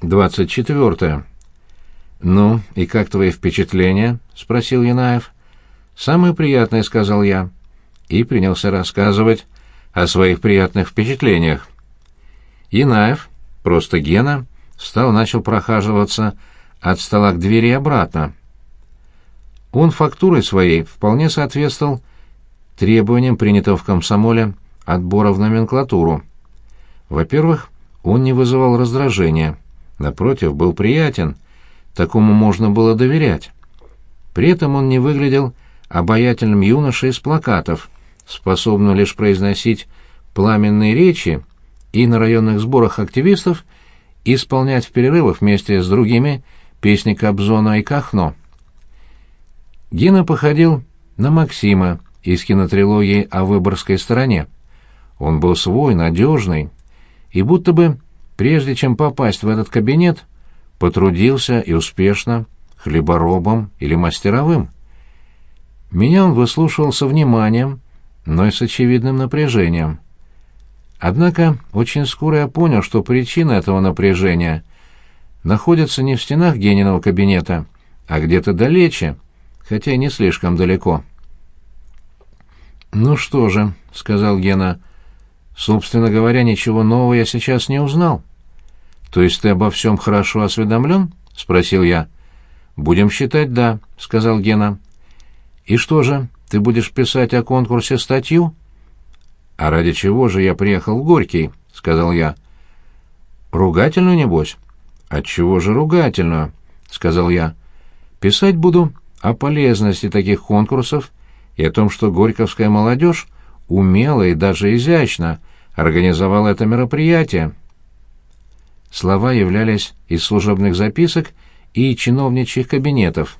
24. «Ну, и как твои впечатления?» — спросил Янаев. «Самое приятное», — сказал я. И принялся рассказывать о своих приятных впечатлениях. Янаев, просто Гена, встал, начал прохаживаться от стола к двери обратно. Он фактурой своей вполне соответствовал требованиям, принятым в комсомоле, отбора в номенклатуру. Во-первых, он не вызывал раздражения, напротив, был приятен, такому можно было доверять. При этом он не выглядел обаятельным юношей из плакатов, способным лишь произносить пламенные речи и на районных сборах активистов исполнять в перерывах вместе с другими песни Кобзона и Кахно. Гена походил на Максима из кинотрилогии о Выборгской стороне. Он был свой, надежный, и будто бы, прежде чем попасть в этот кабинет, потрудился и успешно хлеборобом или мастеровым. Меня он выслушивал со вниманием, но и с очевидным напряжением. Однако очень скоро я понял, что причина этого напряжения находится не в стенах Гениного кабинета, а где-то далече, хотя и не слишком далеко. «Ну что же», — сказал Гена, — «собственно говоря, ничего нового я сейчас не узнал». «То есть ты обо всем хорошо осведомлен?» — спросил я. «Будем считать, да», — сказал Гена. «И что же, ты будешь писать о конкурсе статью?» «А ради чего же я приехал в Горький?» — сказал я. «Ругательную, небось?» «Отчего же ругательную?» — сказал я. «Писать буду о полезности таких конкурсов и о том, что горьковская молодежь умело и даже изящно организовала это мероприятие». Слова являлись из служебных записок и чиновничьих кабинетов.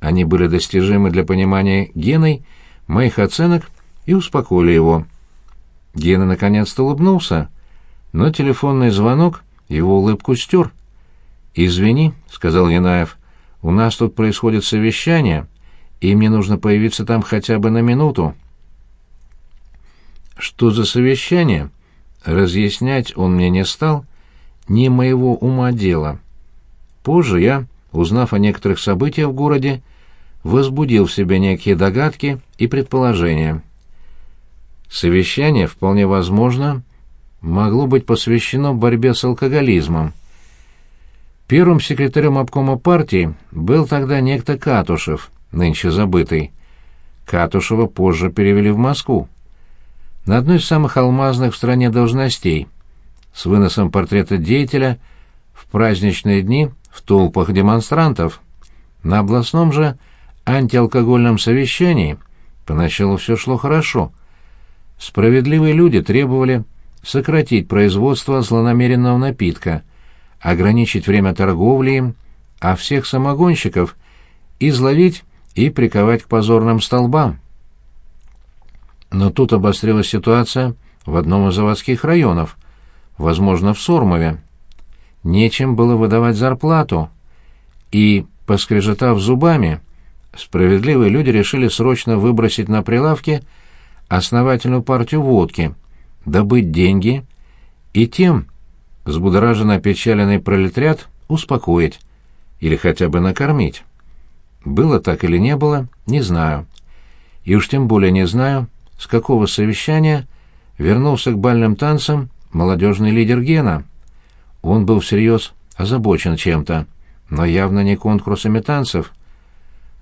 Они были достижимы для понимания Геной моих оценок и успокоили его. Гена наконец-то улыбнулся, но телефонный звонок его улыбку стер. «Извини», — сказал Янаев, — «у нас тут происходит совещание, и мне нужно появиться там хотя бы на минуту». Что за совещание? Разъяснять он мне не стал, не моего ума дело. Позже я, узнав о некоторых событиях в городе, возбудил в себе некие догадки и предположения. Совещание, вполне возможно, могло быть посвящено борьбе с алкоголизмом. Первым секретарем обкома партии был тогда некто Катушев, нынче забытый. Катушева позже перевели в Москву. На одной из самых алмазных в стране должностей, с выносом портрета деятеля в праздничные дни в толпах демонстрантов. На областном же антиалкогольном совещании поначалу все шло хорошо. Справедливые люди требовали сократить производство злонамеренного напитка, ограничить время торговли им, а всех самогонщиков изловить и приковать к позорным столбам. Но тут обострилась ситуация в одном из заводских районов, возможно, в Сормове. Нечем было выдавать зарплату, и, поскрежетав зубами, справедливые люди решили срочно выбросить на прилавки основательную партию водки, добыть деньги и тем взбудораженно опечаленный пролетариат успокоить или хотя бы накормить. Было так или не было, не знаю. И уж тем более не знаю, с какого совещания вернулся к бальным танцам молодежный лидер Гена. Он был всерьез озабочен чем-то, но явно не конкурсами танцев.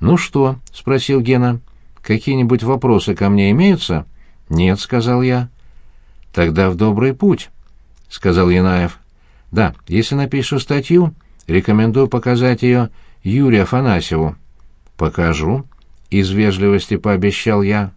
«Ну что?» — спросил Гена. «Какие-нибудь вопросы ко мне имеются?» «Нет», — сказал я. «Тогда в добрый путь», — сказал Янаев. «Да, если напишу статью, рекомендую показать ее Юрию Афанасьеву». «Покажу», — из вежливости пообещал я.